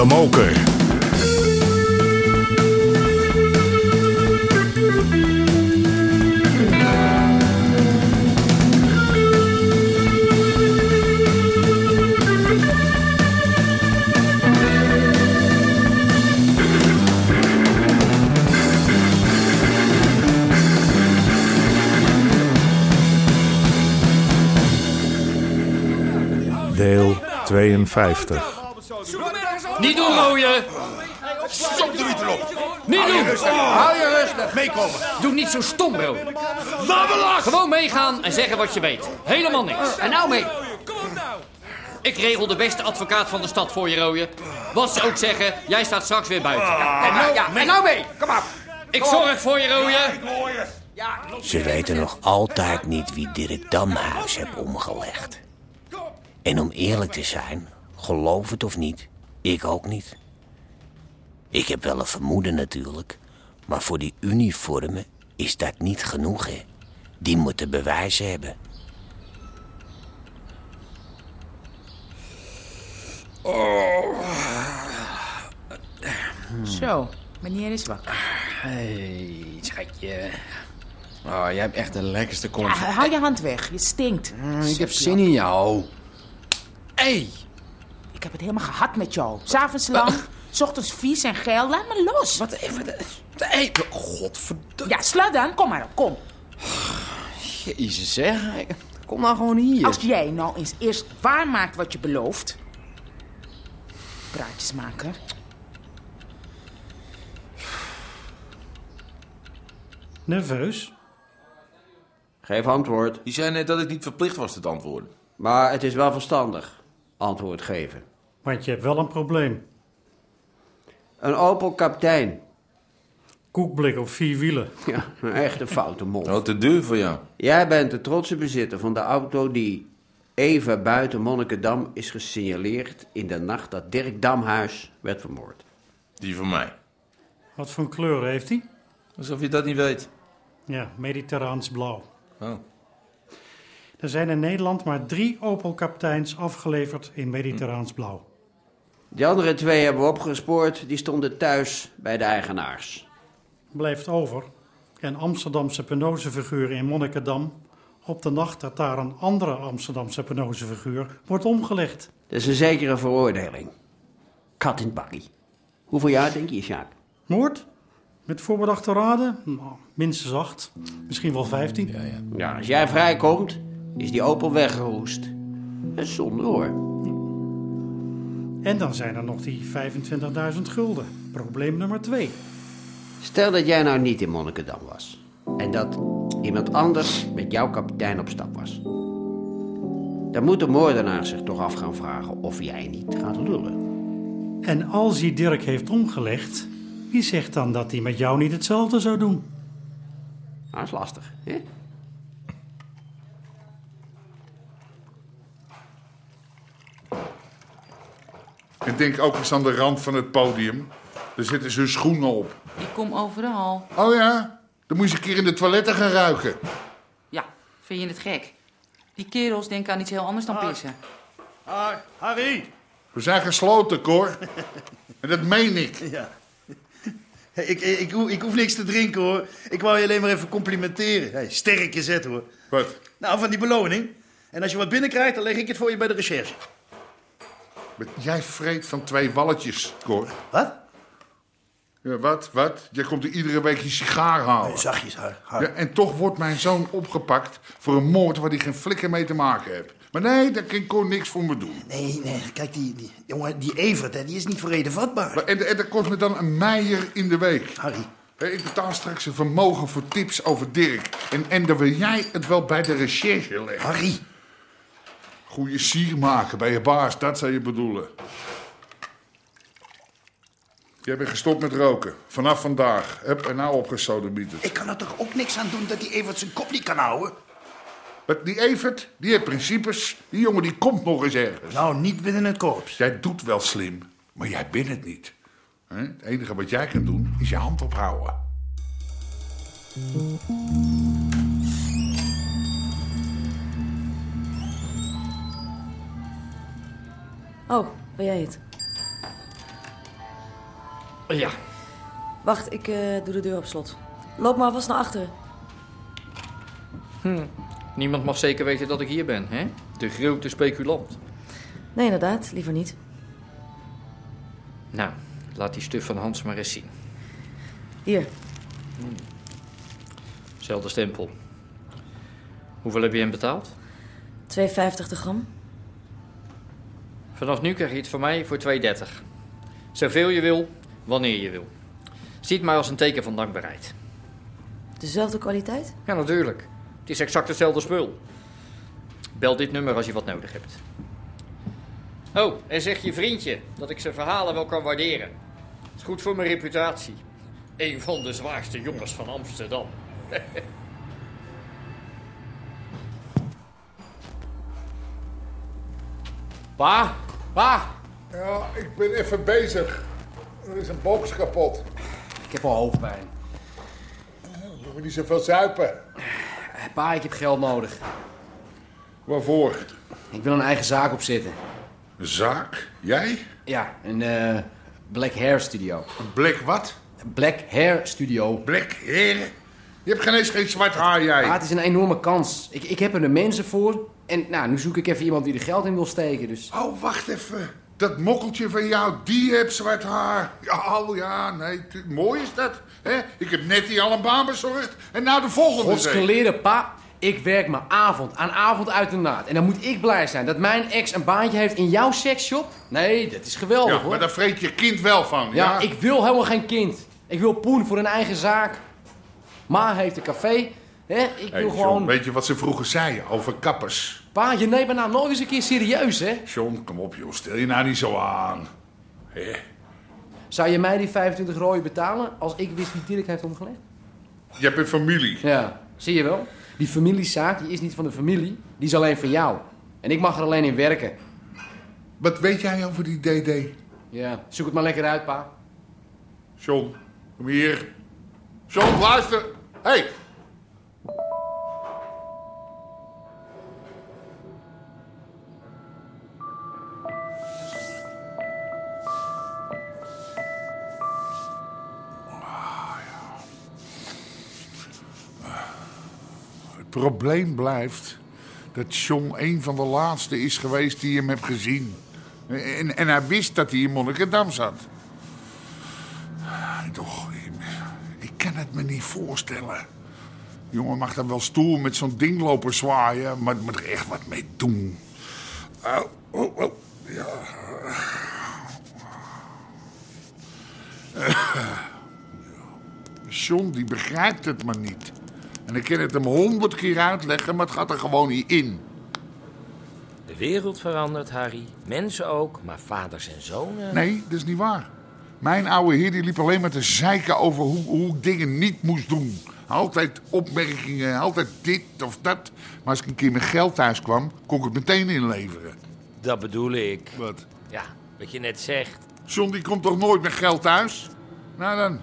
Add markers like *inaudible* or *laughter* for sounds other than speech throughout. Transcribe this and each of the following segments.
De Moker. Deel 52. Niet doen, rooie! Stop de wiet erop. Niet doen! Hou je rustig. Meekomen. Doe niet zo stom, bro. Gewoon meegaan en zeggen wat je weet. Helemaal niks. En nou mee. Ik regel de beste advocaat van de stad voor je, rooie. Wat ze ook zeggen, jij staat straks weer buiten. En nou, ja, en nou mee. Kom op. Ik zorg voor je, rooie. Ze weten nog altijd niet wie Dirk Damhuis heeft omgelegd. En om eerlijk te zijn, geloof het of niet, ik ook niet. Ik heb wel een vermoeden natuurlijk, maar voor die uniformen is dat niet genoeg, hè. Die moeten bewijzen hebben. Zo, meneer is wakker. Hey, schatje. Oh, jij hebt echt de lekkerste kont. Ah, hou je hand weg, je stinkt. Mm, ik heb zin in jou. Hey, Ik heb het helemaal gehad met jou. S'avonds lang, s ochtends vies en geil. Laat me los. wat even. de- Hey, godverdomme. Ja, sla dan. Kom maar op, kom. Jezus, zeg. Kom nou gewoon hier. Als jij nou eens eerst waarmaakt wat je belooft. Praatjes maken. Nerveus? Geef antwoord. Je zei net dat ik niet verplicht was te antwoorden. Maar het is wel verstandig. Antwoord geven. Want je hebt wel een probleem. Een Opel kaptein. Koekblik op vier wielen. Ja, een echte foute mond. Oh, te duur voor jou. Jij bent de trotse bezitter van de auto die even buiten Monnikendam is gesignaleerd in de nacht dat Dirk Damhuis werd vermoord. Die van mij. Wat voor een kleur heeft hij? Alsof je dat niet weet. Ja, mediterraans blauw. Oh. Er zijn in Nederland maar drie Opel-kapteins afgeleverd in mediterraans blauw. Die andere twee hebben we opgespoord. Die stonden thuis bij de eigenaars. Blijft over een Amsterdamse penozefiguur in Monnikendam... op de nacht dat daar een andere Amsterdamse penozefiguur wordt omgelegd. Dat is een zekere veroordeling. Kat in het bakkie. Hoeveel jaar denk je, Sjaak? Moord? Met voorbedachte raden? Nou, minstens acht, misschien wel vijftien. Ja, als jij vrijkomt, is die Opel weggeroest. Dat is zonde hoor. En dan zijn er nog die 25.000 gulden. Probleem nummer twee. Stel dat jij nou niet in Monnikendam was. En dat iemand anders met jouw kapitein op stap was. Dan moet de moordenaar zich toch af gaan vragen of jij niet gaat lullen. En als hij Dirk heeft omgelegd, wie zegt dan dat hij met jou niet hetzelfde zou doen? Dat is lastig, hè? En denk ook eens aan de rand van het podium. Daar zitten ze hun schoenen op. Ik kom overal. Oh ja? Dan moet je eens een keer in de toiletten gaan ruiken. Ja, vind je het gek? Die kerels denken aan iets heel anders dan pissen. Harry! We zijn gesloten, Cor. En dat meen ik. *laughs* Ja. Hey, ik, ik, ik, hoef, ik hoef niks te drinken hoor. Ik wou je alleen maar even complimenteren. Hey, sterke zet hoor. Wat? Nou, van die beloning. En als je wat binnenkrijgt, dan leg ik het voor je bij de recherche. Jij vreet van twee walletjes, Cor. Wat? Ja, wat? Wat? Jij komt er iedere week je sigaar halen. Nee, zachtjes. Har. Ja, en toch wordt mijn zoon opgepakt voor een moord waar hij geen flikker mee te maken heeft. Maar nee, daar kan Cor niks voor me doen. Nee, nee, kijk, die, die, jongen, die Evert, hè, die is niet voor reden vatbaar. Maar- En, en dat kost me dan een meijer in de week. Harry, Ik betaal straks een vermogen voor tips over Dirk. En, en dan wil jij het wel bij de recherche leggen. Harry. Goeie sier maken bij je baas, dat zou je bedoelen. Jij bent gestopt met roken. Vanaf vandaag. Heb er nou opgesodemieterd. Ik kan er toch ook niks aan doen dat die Evert zijn kop niet kan houden? Wat, Die Evert, die heeft principes. Die jongen die komt nog eens ergens. Nou, niet binnen het korps. Jij doet wel slim, maar jij bent het niet. Het enige wat jij kan doen, is je hand ophouden. Oh, ben jij het? Ja. Wacht, ik eh, doe de deur op slot. Loop maar vast naar achteren. Hm. Niemand mag zeker weten dat ik hier ben, hè? De grote speculant. Nee, inderdaad, liever niet. Nou, laat die stuf van Hans maar eens zien. Hier, Zelfde stempel. Hoeveel heb je hem betaald? 2,50 de gram. Vanaf nu krijg je het van mij voor 2,30. Zoveel je wil, wanneer je wil. Zie het maar als een teken van dankbaarheid. Dezelfde kwaliteit? Ja, natuurlijk. Het is exact hetzelfde spul. Bel dit nummer als je wat nodig hebt. Oh, en zeg je vriendje dat ik zijn verhalen wel kan waarderen. Is goed voor mijn reputatie. Een van de zwaarste jongens van Amsterdam. *laughs* Pa, pa. Ja, ik ben even bezig. Er is een box kapot. Ik heb al hoofdpijn. Moet je niet zoveel zuipen. Pa, ik heb geld nodig. Waarvoor? Ik wil een eigen zaak opzetten. Een zaak? Jij? Ja, een eh, Black Hair Studio. Een black wat? Black Hair Studio. Black Hair? Je hebt geen eens geen zwart haar, jij. Ah, het is een enorme kans. Ik, ik heb er de mensen voor. En nou, nu zoek ik even iemand die er geld in wil steken. Dus... Oh, wacht even. Dat mokkeltje van jou, die heeft zwart haar. Ja, oh ja, nee, mooi is dat. hè? Ik heb net die al een baan bezorgd. En nou de volgende. Godsgeleerde pa, ik werk mijn avond aan avond uit de naad. En dan moet ik blij zijn dat mijn ex een baantje heeft in jouw seksshop. Nee, dat is geweldig Ja, hoor. maar daar vreet je kind wel van. Ja, Ja, ik wil helemaal geen kind. Ik wil poen voor een eigen zaak. Ma heeft een café. Hè? Ik Hey, wil John, gewoon... weet je wat ze vroeger zeiden over kappers? Pa, je neemt me nou nooit eens een keer serieus, hè? John, kom op joh, stel je nou niet zo aan. Hè? Zou je mij die 25 rooien betalen als ik wist wie Dirk heeft omgelegd? Je hebt een familie. Ja, zie je wel? Die familiezaak die is niet van de familie, die is alleen van jou. En ik mag er alleen in werken. Wat weet jij over die DD? Ja, zoek het maar lekker uit, pa. John, kom hier. John, luister. Hé, hey, probleem blijft dat John een van de laatste is geweest die hem heeft gezien. En, en hij wist dat hij in Monnikendam zat. Toch, ik, kan het me niet voorstellen. Jongen mag dan wel stoel met zo'n ding lopen zwaaien, maar moet er echt wat mee doen. Oh, oh, *laughs* ja. John, die begrijpt het maar niet. En ik kan het hem honderd keer uitleggen, maar het gaat er gewoon niet in. De wereld verandert, Harry. Mensen ook, maar vaders en zonen... Nee, dat is niet waar. Mijn oude heer die liep alleen maar te zeiken over hoe, hoe ik dingen niet moest doen. Altijd opmerkingen, altijd dit of dat. Maar als ik een keer met geld thuis kwam, kon ik het meteen inleveren. Dat bedoel ik. Wat? Ja, wat je net zegt. John die komt toch nooit met geld thuis? Nou dan.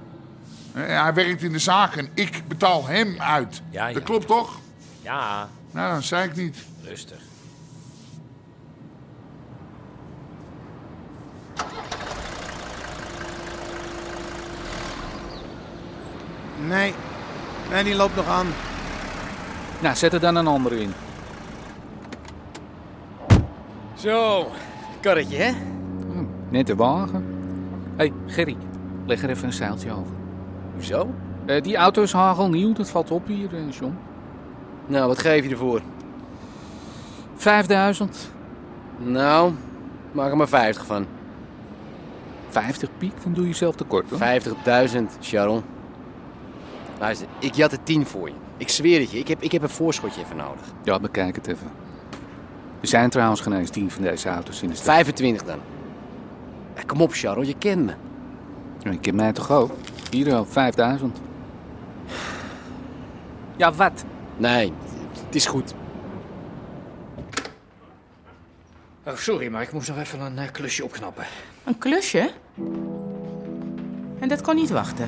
Eh, Hij werkt in de zaak en ik betaal hem uit. Ja, ja. Dat klopt toch? Ja, Nou, dan zei ik niet. rustig. Nee, nee, die loopt nog aan. Nou, zet er dan een andere in. Zo, karretje, hè? Net de wagen. Hé, hey, Gerry, leg er even een zeiltje over. Hoezo? Eh, die auto is hagelnieuw, dat valt op hier, eh, John. Nou, wat geef je ervoor? 5000. Nou, maak er maar 50 van. 50 piek, dan doe je zelf tekort, hoor. 50.000, Sharon. Luister, ik jat er 10 voor je. Ik zweer het je, ik heb, ik heb een voorschotje even nodig. Ja, bekijk het even. Er zijn trouwens geen eens 10 van deze auto's in de stad. 25 dan. Ja, kom op, Sharon, je kent me. Ja, Ik ken mij toch ook? Hier al, 5000. Ja, wat? Nee, het is goed. Oh, sorry, maar ik moest nog even een eh, klusje opknappen. Een klusje? En dat kon niet wachten.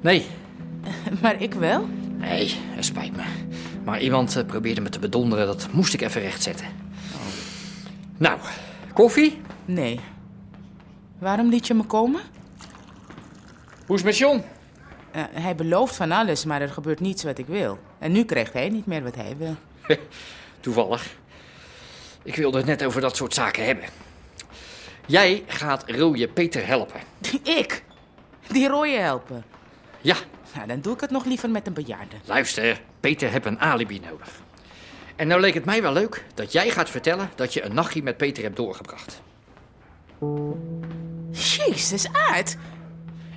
Nee. *laughs* Maar ik wel? Nee, het spijt me. Maar iemand eh, probeerde me te bedonderen, dat moest ik even rechtzetten. Nou, koffie? Nee. Waarom liet je me komen? Hoe is het met John? Eh, hij belooft van alles, maar er gebeurt niets wat ik wil. En nu krijgt hij niet meer wat hij wil. *laughs* Toevallig. Ik wilde het net over dat soort zaken hebben. Jij gaat rode Peter helpen. *laughs* Ik? Die rooie helpen? Ja. Nou, dan doe ik het nog liever met een bejaarde. Luister, Peter heeft een alibi nodig. En nou leek het mij wel leuk dat jij gaat vertellen dat je een nachtje met Peter hebt doorgebracht. Jezus, Aard.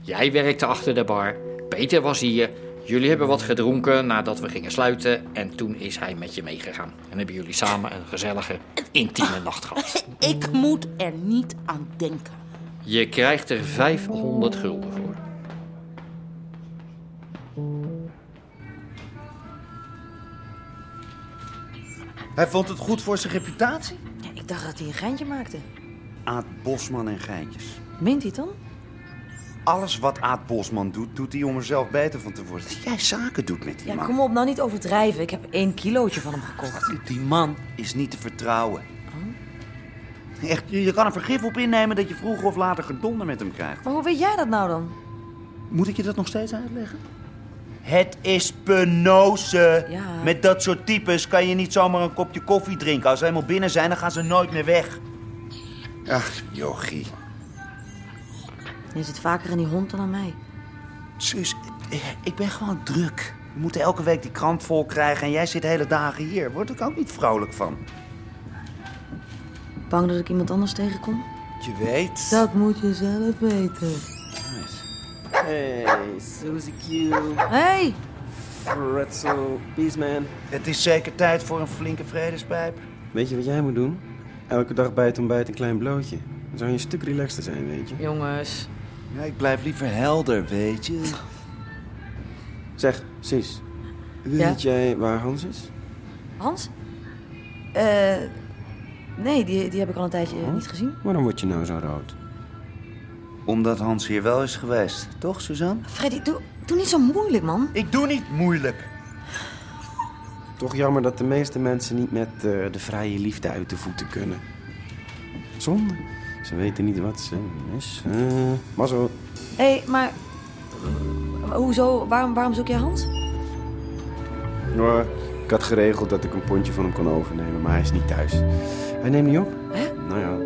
Jij werkte achter de bar, Peter was hier. Jullie hebben wat gedronken nadat we gingen sluiten. En toen is hij met je meegegaan. En hebben jullie samen een gezellige, intieme nacht gehad. *laughs* Ik moet er niet aan denken. Je krijgt er 500 gulden voor. Hij vond het goed voor zijn reputatie? Ja, ik dacht dat hij een geintje maakte. Aad Bosman en geintjes. Meent hij het dan? Alles wat Aad Bosman doet, doet hij om er zelf beter van te worden. Dat jij zaken doet met die Ja, man. kom op, nou niet overdrijven. Ik heb één kilootje van hem gekocht. Die man is niet te vertrouwen. Echt, je, je kan er vergif op innemen dat je vroeger of later gedonder met hem krijgt. Maar hoe weet jij dat nou dan? Moet ik je dat nog steeds uitleggen? Het is penose. Ja. Met dat soort types kan je niet zomaar een kopje koffie drinken. Als ze eenmaal binnen zijn, dan gaan ze nooit meer weg. Ach, jochie. Je zit vaker aan die hond dan aan mij. Suus, ik ben gewoon druk. We moeten elke week die krant vol krijgen en jij zit hele dagen hier. Word ik ook niet vrolijk van. Bang dat ik iemand anders tegenkom? Je weet. Dat moet je zelf weten. Hey, Susie Q. Hey! Pretzel, Beastman. Het is zeker tijd voor een flinke vredespijp. Weet je wat jij moet doen? Elke dag bij het ontbijt een klein blootje. Dan zou je een stuk relaxter zijn, weet je. Jongens. Ja, ik blijf liever helder, weet je. Zeg, Sis. Weet jij waar Hans is? Hans? Eh... nee, die, die heb ik al een tijdje Oh. niet gezien. Waarom word je nou zo rood? Omdat Hans hier wel is geweest, toch, Suzanne? Freddy, doe, doe niet zo moeilijk, man. Ik doe niet moeilijk. Toch jammer dat de meeste mensen niet met eh, de vrije liefde uit de voeten kunnen. Zonde. Ze weten niet wat ze is. Eh, maar zo. Hé, hey, maar... Hoezo? Waarom, waarom zoek jij Hans? Nou, ik had geregeld dat ik een pondje van hem kon overnemen, maar hij is niet thuis. Hij neemt niet op. Hè? Nou ja.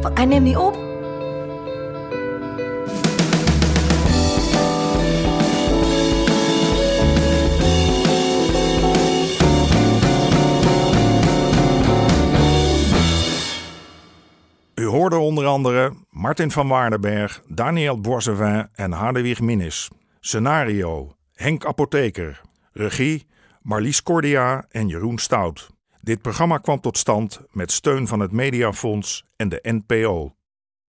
Wat, hij neemt niet op? Onder andere Martin van Waardenberg, Daniel Boisevin en Hadewig Minnis. Scenario Henk Apotheker. Regie Marlies Cordia en Jeroen Stout. Dit programma kwam tot stand met steun van het Mediafonds en de NPO.